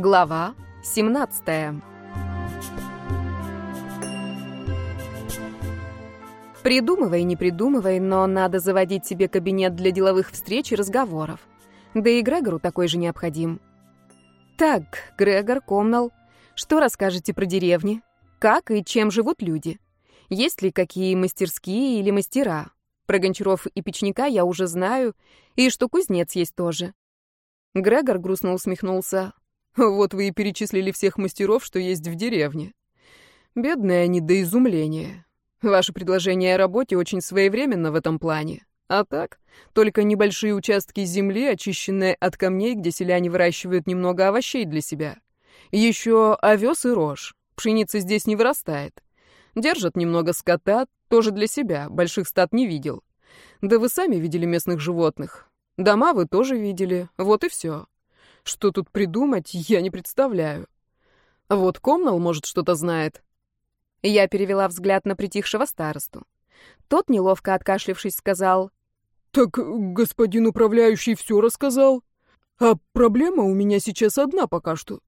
Глава 17 Придумывай, не придумывай, но надо заводить себе кабинет для деловых встреч и разговоров. Да и Грегору такой же необходим. Так, Грегор, Комнал, что расскажете про деревни? Как и чем живут люди? Есть ли какие мастерские или мастера? Про гончаров и печника я уже знаю, и что кузнец есть тоже. Грегор грустно усмехнулся. Вот вы и перечислили всех мастеров, что есть в деревне. Бедные они до изумления. Ваше предложение о работе очень своевременно в этом плане. А так, только небольшие участки земли, очищенные от камней, где селяне выращивают немного овощей для себя. Еще овес и рожь. Пшеница здесь не вырастает. Держат немного скота, тоже для себя, больших стад не видел. Да вы сами видели местных животных. Дома вы тоже видели, вот и все. Что тут придумать, я не представляю. Вот Комнал, может, что-то знает. Я перевела взгляд на притихшего старосту. Тот, неловко откашлившись, сказал... «Так господин управляющий все рассказал. А проблема у меня сейчас одна пока что.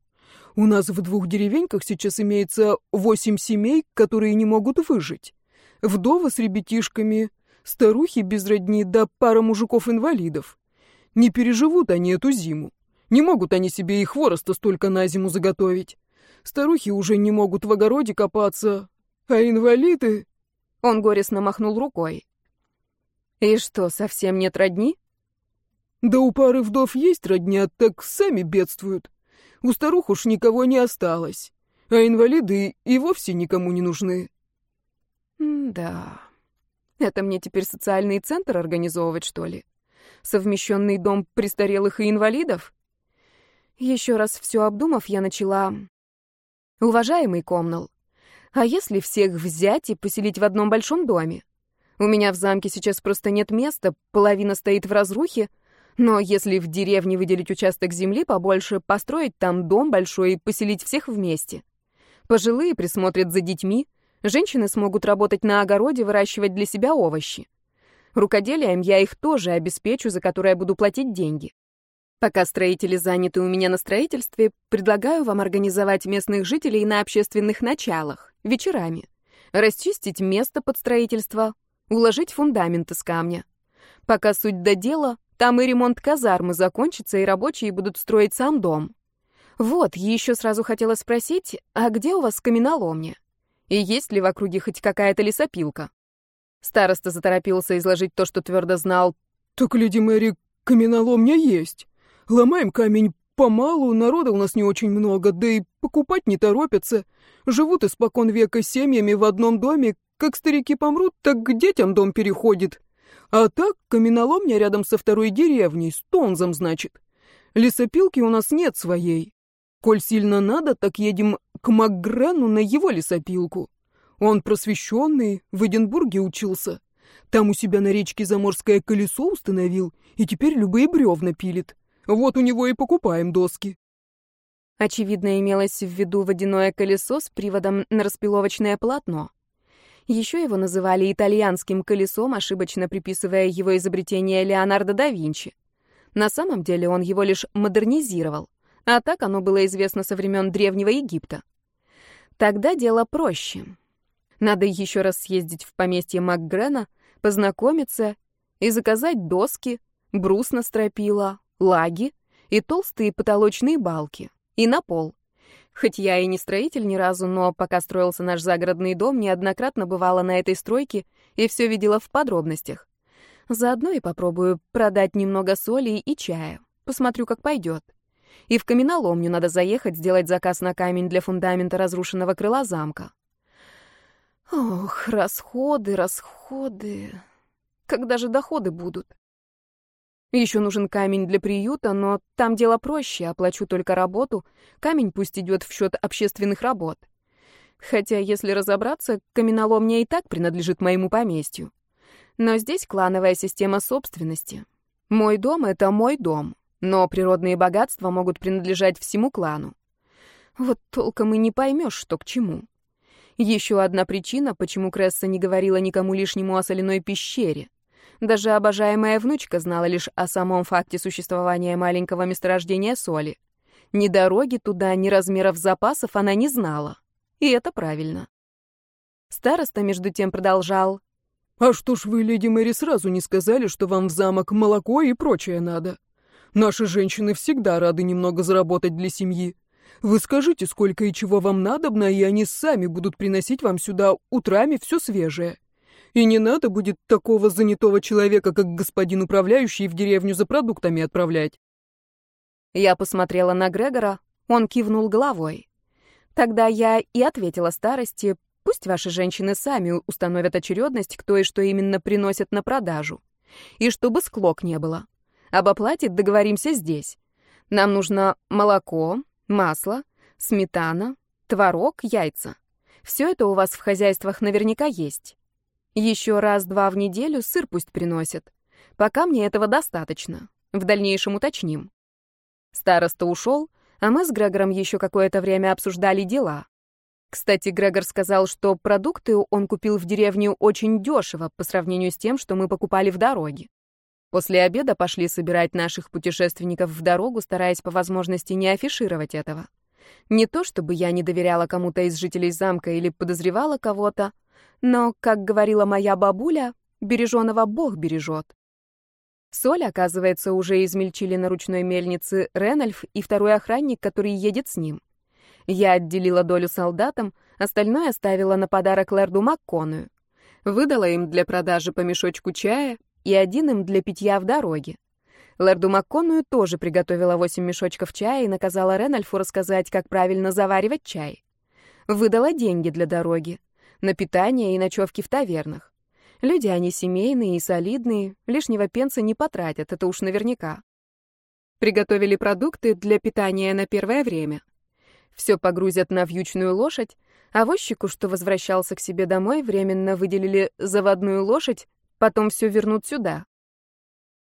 У нас в двух деревеньках сейчас имеется восемь семей, которые не могут выжить. Вдовы с ребятишками, старухи без родни да пара мужиков-инвалидов. Не переживут они эту зиму. Не могут они себе и хвороста столько на зиму заготовить. Старухи уже не могут в огороде копаться, а инвалиды...» Он горестно махнул рукой. «И что, совсем нет родни?» «Да у пары вдов есть родня, так сами бедствуют. У старух уж никого не осталось, а инвалиды и вовсе никому не нужны». «Да, это мне теперь социальный центр организовывать, что ли? Совмещенный дом престарелых и инвалидов?» Еще раз все обдумав, я начала... Уважаемый Комнал, а если всех взять и поселить в одном большом доме? У меня в замке сейчас просто нет места, половина стоит в разрухе, но если в деревне выделить участок земли побольше, построить там дом большой и поселить всех вместе. Пожилые присмотрят за детьми, женщины смогут работать на огороде, выращивать для себя овощи. Рукоделием я их тоже обеспечу, за которое буду платить деньги. Пока строители заняты у меня на строительстве, предлагаю вам организовать местных жителей на общественных началах, вечерами, расчистить место под строительство, уложить фундамент из камня. Пока суть до дела, там и ремонт казармы закончится, и рабочие будут строить сам дом. Вот, еще сразу хотела спросить, а где у вас каменоломня? И есть ли в округе хоть какая-то лесопилка? Староста заторопился изложить то, что твердо знал. «Так, леди Мэри, каменоломня есть. Ломаем камень помалу, народа у нас не очень много, да и покупать не торопятся. Живут испокон века семьями в одном доме, как старики помрут, так к детям дом переходит. А так, каменоломня рядом со второй деревней, с Тонзом, значит. Лесопилки у нас нет своей. Коль сильно надо, так едем к Макгрену на его лесопилку. Он просвещенный, в Эдинбурге учился. Там у себя на речке заморское колесо установил, и теперь любые бревна пилит. Вот у него и покупаем доски». Очевидно, имелось в виду водяное колесо с приводом на распиловочное полотно. Еще его называли итальянским колесом, ошибочно приписывая его изобретение Леонардо да Винчи. На самом деле он его лишь модернизировал, а так оно было известно со времен Древнего Египта. Тогда дело проще. Надо еще раз съездить в поместье Макгрена, познакомиться и заказать доски, брус на стропила, лаги и толстые потолочные балки. И на пол. Хоть я и не строитель ни разу, но пока строился наш загородный дом, неоднократно бывала на этой стройке и все видела в подробностях. Заодно и попробую продать немного соли и чая. Посмотрю, как пойдет. И в каменоломню надо заехать, сделать заказ на камень для фундамента разрушенного крыла замка. Ох, расходы, расходы. Когда же доходы будут? Еще нужен камень для приюта, но там дело проще, оплачу только работу. Камень пусть идет в счет общественных работ. Хотя, если разобраться, каменоломня и так принадлежит моему поместью. Но здесь клановая система собственности. Мой дом — это мой дом, но природные богатства могут принадлежать всему клану. Вот толком и не поймешь, что к чему. Еще одна причина, почему Кресса не говорила никому лишнему о соляной пещере — даже обожаемая внучка знала лишь о самом факте существования маленького месторождения соли. Ни дороги туда, ни размеров запасов она не знала. И это правильно. Староста, между тем, продолжал. «А что ж вы, леди Мэри, сразу не сказали, что вам в замок молоко и прочее надо? Наши женщины всегда рады немного заработать для семьи. Вы скажите, сколько и чего вам надобно, и они сами будут приносить вам сюда утрами все свежее. И не надо будет такого занятого человека, как господин управляющий, в деревню за продуктами отправлять. Я посмотрела на Грегора, он кивнул головой. Тогда я и ответила старости, пусть ваши женщины сами установят очередность, кто и что именно приносят на продажу. И чтобы склок не было. Об оплате договоримся здесь. Нам нужно молоко, масло, сметана, творог, яйца. Все это у вас в хозяйствах наверняка есть. Еще раз-два в неделю сыр пусть приносят. Пока мне этого достаточно. В дальнейшем уточним. Староста ушел, а мы с Грегором еще какое-то время обсуждали дела. Кстати, Грегор сказал, что продукты он купил в деревню очень дешево по сравнению с тем, что мы покупали в дороге. После обеда пошли собирать наших путешественников в дорогу, стараясь по возможности не афишировать этого. Не то чтобы я не доверяла кому-то из жителей замка или подозревала кого-то, но, как говорила моя бабуля, береженого Бог бережет. Соль, оказывается, уже измельчили на ручной мельнице Ренальф и второй охранник, который едет с ним. Я отделила долю солдатам, остальное оставила на подарок Лэрду Макконую. Выдала им для продажи по мешочку чая и один им для питья в дороге. Лэрду Макконую тоже приготовила восемь мешочков чая и наказала Ренальфу рассказать, как правильно заваривать чай. Выдала деньги для дороги на питание и ночевки в тавернах. Люди они семейные и солидные, лишнего пенса не потратят, это уж наверняка. Приготовили продукты для питания на первое время. Все погрузят на вьючную лошадь, а возчику, что возвращался к себе домой, временно выделили заводную лошадь, потом все вернут сюда.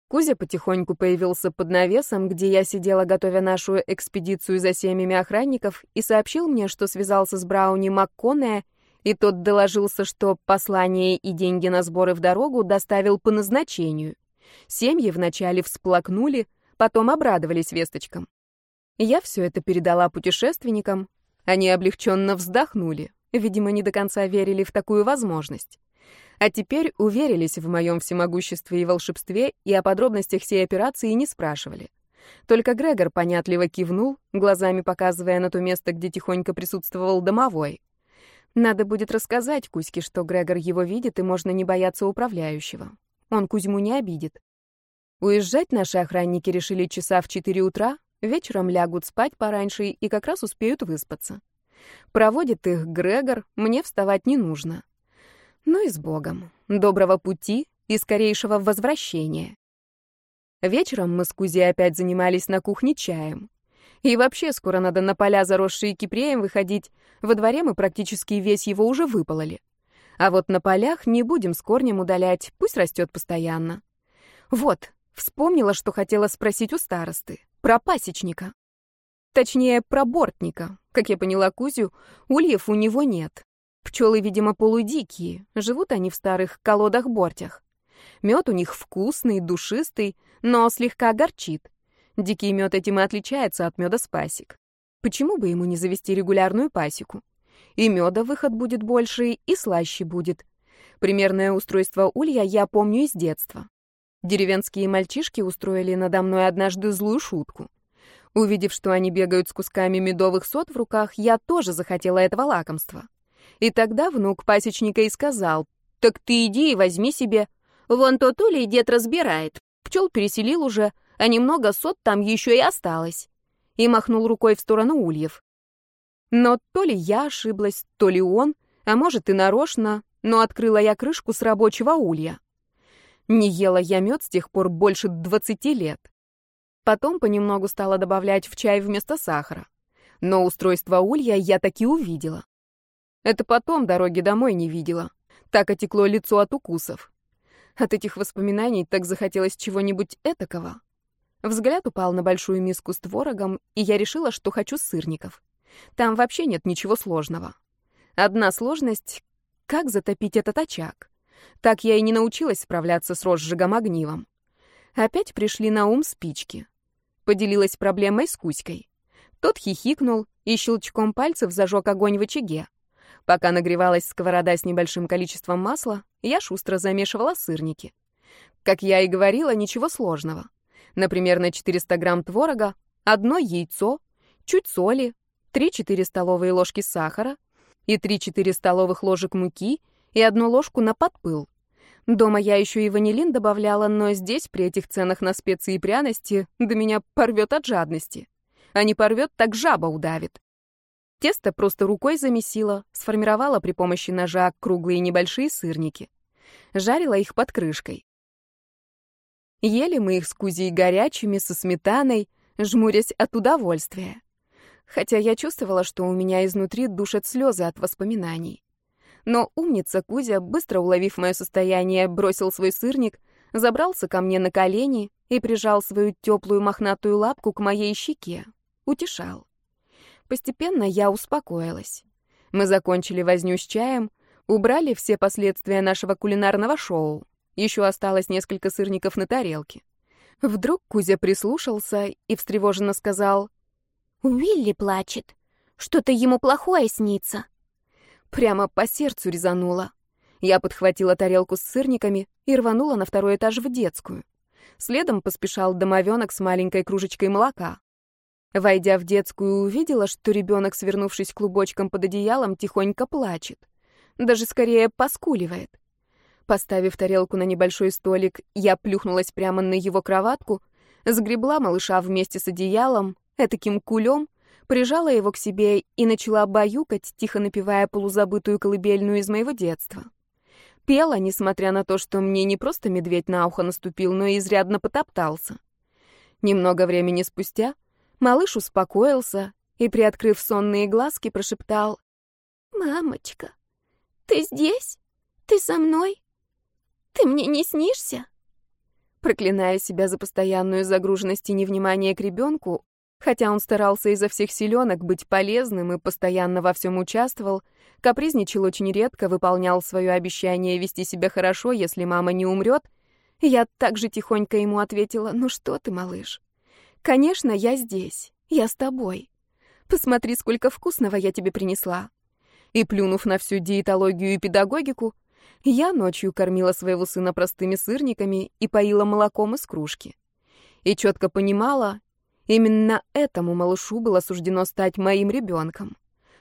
Кузя потихоньку появился под навесом, где я сидела, готовя нашу экспедицию за семьями охранников, и сообщил мне, что связался с Брауни МакКоннея и тот доложился, что послание и деньги на сборы в дорогу доставил по назначению. Семьи вначале всплакнули, потом обрадовались весточкам. Я все это передала путешественникам, они облегченно вздохнули, видимо, не до конца верили в такую возможность. А теперь уверились в моем всемогуществе и волшебстве и о подробностях всей операции не спрашивали. Только Грегор понятливо кивнул, глазами показывая на то место, где тихонько присутствовал домовой. Надо будет рассказать Кузьке, что Грегор его видит, и можно не бояться управляющего. Он Кузьму не обидит. Уезжать наши охранники решили часа в 4 утра, вечером лягут спать пораньше и как раз успеют выспаться. Проводит их Грегор, мне вставать не нужно. Ну и с Богом. Доброго пути и скорейшего возвращения. Вечером мы с Кузей опять занимались на кухне чаем. И вообще скоро надо на поля, заросшие кипреем, выходить. Во дворе мы практически весь его уже выпололи. А вот на полях не будем с корнем удалять, пусть растет постоянно. Вот, вспомнила, что хотела спросить у старосты. Про пасечника. Точнее, про бортника. Как я поняла Кузю, ульев у него нет. Пчелы, видимо, полудикие. Живут они в старых колодах-бортях. Мед у них вкусный, душистый, но слегка горчит. Дикий мед этим и отличается от меда с пасек. Почему бы ему не завести регулярную пасеку? И меда выход будет больше, и слаще будет. Примерное устройство улья я помню из детства. Деревенские мальчишки устроили надо мной однажды злую шутку. Увидев, что они бегают с кусками медовых сот в руках, я тоже захотела этого лакомства. И тогда внук пасечника и сказал, «Так ты иди и возьми себе. Вон тот улей дед разбирает. Пчел переселил уже, а немного сот там еще и осталось. И махнул рукой в сторону ульев. Но то ли я ошиблась, то ли он, а может и нарочно, но открыла я крышку с рабочего улья. Не ела я мед с тех пор больше двадцати лет. Потом понемногу стала добавлять в чай вместо сахара. Но устройство улья я таки увидела. Это потом дороги домой не видела. Так отекло лицо от укусов. От этих воспоминаний так захотелось чего-нибудь этакого. Взгляд упал на большую миску с творогом, и я решила, что хочу сырников. Там вообще нет ничего сложного. Одна сложность — как затопить этот очаг. Так я и не научилась справляться с розжигом огнивом. Опять пришли на ум спички. Поделилась проблемой с Кузькой. Тот хихикнул и щелчком пальцев зажег огонь в очаге. Пока нагревалась сковорода с небольшим количеством масла, я шустро замешивала сырники. Как я и говорила, ничего сложного. Например, на 400 грамм творога одно яйцо, чуть соли, 3-4 столовые ложки сахара и 3-4 столовых ложек муки и одну ложку на подпыл. Дома я еще и ванилин добавляла, но здесь, при этих ценах на специи и пряности, до меня порвет от жадности. А не порвет, так жаба удавит. Тесто просто рукой замесила, сформировала при помощи ножа круглые небольшие сырники. Жарила их под крышкой. Ели мы их с кузей горячими, со сметаной, жмурясь от удовольствия. Хотя я чувствовала, что у меня изнутри душат слезы от воспоминаний. Но умница Кузя, быстро уловив мое состояние, бросил свой сырник, забрался ко мне на колени и прижал свою теплую мохнатую лапку к моей щеке. Утешал. Постепенно я успокоилась. Мы закончили возню с чаем, убрали все последствия нашего кулинарного шоу. Еще осталось несколько сырников на тарелке. Вдруг Кузя прислушался и встревоженно сказал, «Уилли плачет. Что-то ему плохое снится». Прямо по сердцу резануло. Я подхватила тарелку с сырниками и рванула на второй этаж в детскую. Следом поспешал домовенок с маленькой кружечкой молока. Войдя в детскую, увидела, что ребенок, свернувшись клубочком под одеялом, тихонько плачет. Даже скорее поскуливает. Поставив тарелку на небольшой столик, я плюхнулась прямо на его кроватку, сгребла малыша вместе с одеялом, этаким кулем, прижала его к себе и начала баюкать, тихо напевая полузабытую колыбельную из моего детства. Пела, несмотря на то, что мне не просто медведь на ухо наступил, но и изрядно потоптался. Немного времени спустя малыш успокоился и, приоткрыв сонные глазки, прошептал «Мамочка, ты здесь? Ты со мной? Ты мне не снишься?» Проклиная себя за постоянную загруженность и невнимание к ребенку, Хотя он старался изо всех силенок быть полезным и постоянно во всем участвовал, капризничал очень редко, выполнял свое обещание вести себя хорошо, если мама не умрет, я также тихонько ему ответила, «Ну что ты, малыш? Конечно, я здесь, я с тобой. Посмотри, сколько вкусного я тебе принесла». И, плюнув на всю диетологию и педагогику, я ночью кормила своего сына простыми сырниками и поила молоком из кружки. И четко понимала, Именно этому малышу было суждено стать моим ребенком.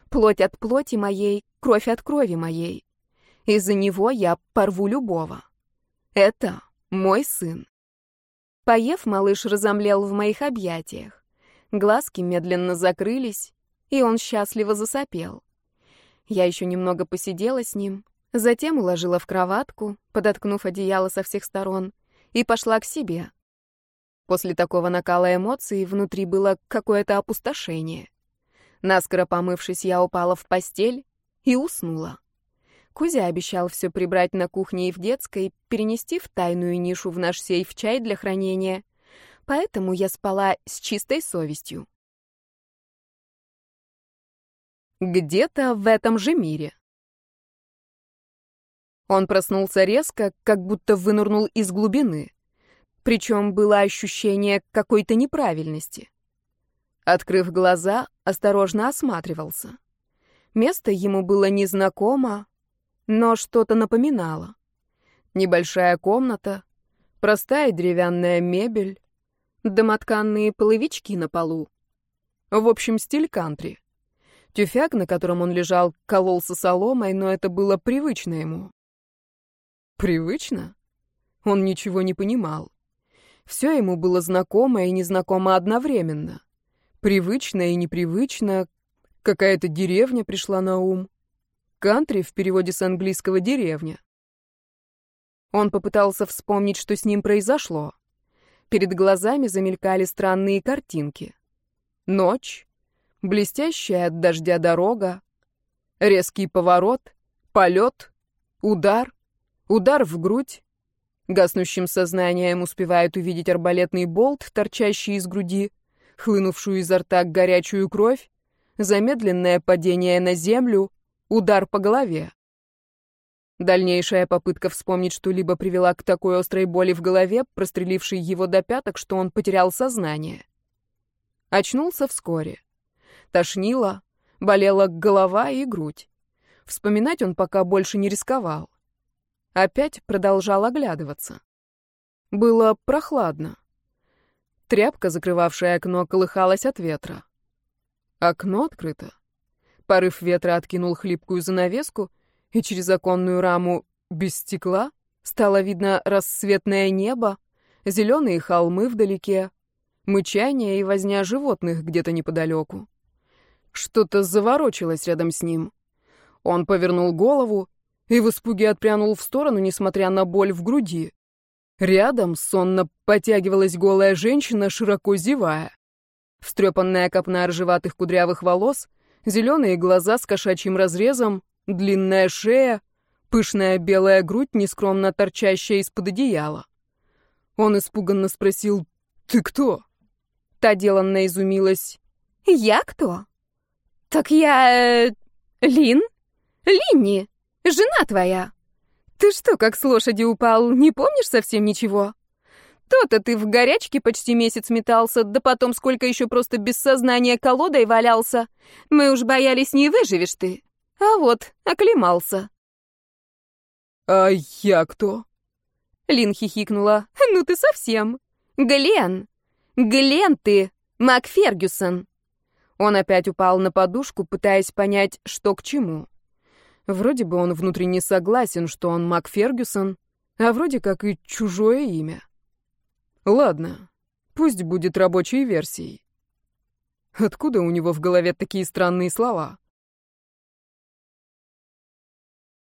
Плоть от плоти моей, кровь от крови моей. Из-за него я порву любого. Это мой сын. Поев, малыш разомлел в моих объятиях. Глазки медленно закрылись, и он счастливо засопел. Я еще немного посидела с ним, затем уложила в кроватку, подоткнув одеяло со всех сторон, и пошла к себе. После такого накала эмоций внутри было какое-то опустошение. Наскоро помывшись, я упала в постель и уснула. Кузя обещал все прибрать на кухне и в детской, перенести в тайную нишу в наш сейф чай для хранения. Поэтому я спала с чистой совестью. Где-то в этом же мире. Он проснулся резко, как будто вынырнул из глубины. Причем было ощущение какой-то неправильности. Открыв глаза, осторожно осматривался. Место ему было незнакомо, но что-то напоминало. Небольшая комната, простая деревянная мебель, домотканные половички на полу. В общем, стиль кантри. Тюфяк, на котором он лежал, кололся соломой, но это было привычно ему. Привычно? Он ничего не понимал. Все ему было знакомо и незнакомо одновременно. Привычно и непривычно. Какая-то деревня пришла на ум. Кантри в переводе с английского «деревня». Он попытался вспомнить, что с ним произошло. Перед глазами замелькали странные картинки. Ночь, блестящая от дождя дорога, резкий поворот, полет, удар, удар в грудь, Гаснущим сознанием успевает увидеть арбалетный болт, торчащий из груди, хлынувшую изо рта горячую кровь, замедленное падение на землю, удар по голове. Дальнейшая попытка вспомнить что-либо привела к такой острой боли в голове, прострелившей его до пяток, что он потерял сознание. Очнулся вскоре. Тошнило, болела голова и грудь. Вспоминать он пока больше не рисковал. Опять продолжал оглядываться. Было прохладно. Тряпка, закрывавшая окно, колыхалась от ветра. Окно открыто. Порыв ветра откинул хлипкую занавеску, и через оконную раму без стекла стало видно рассветное небо, зеленые холмы вдалеке, мычание и возня животных где-то неподалеку. Что-то заворочилось рядом с ним. Он повернул голову и в испуге отпрянул в сторону, несмотря на боль в груди. Рядом сонно потягивалась голая женщина, широко зевая. Встрепанная копна ржеватых кудрявых волос, зеленые глаза с кошачьим разрезом, длинная шея, пышная белая грудь, нескромно торчащая из-под одеяла. Он испуганно спросил «Ты кто?» Та деланно изумилась «Я кто?» «Так я... Э, Лин? Линни, жена твоя. Ты что, как с лошади упал, не помнишь совсем ничего?» То-то ты в горячке почти месяц метался, да потом сколько еще просто без сознания колодой валялся. Мы уж боялись, не выживешь ты. А вот, оклемался. «А я кто?» Лин хихикнула. «Ну ты совсем. Глен. Глен ты, Макфергюсон». Он опять упал на подушку, пытаясь понять, что к чему. Вроде бы он внутренне согласен, что он Макфергюсон, а вроде как и чужое имя. Ладно, пусть будет рабочей версией. Откуда у него в голове такие странные слова?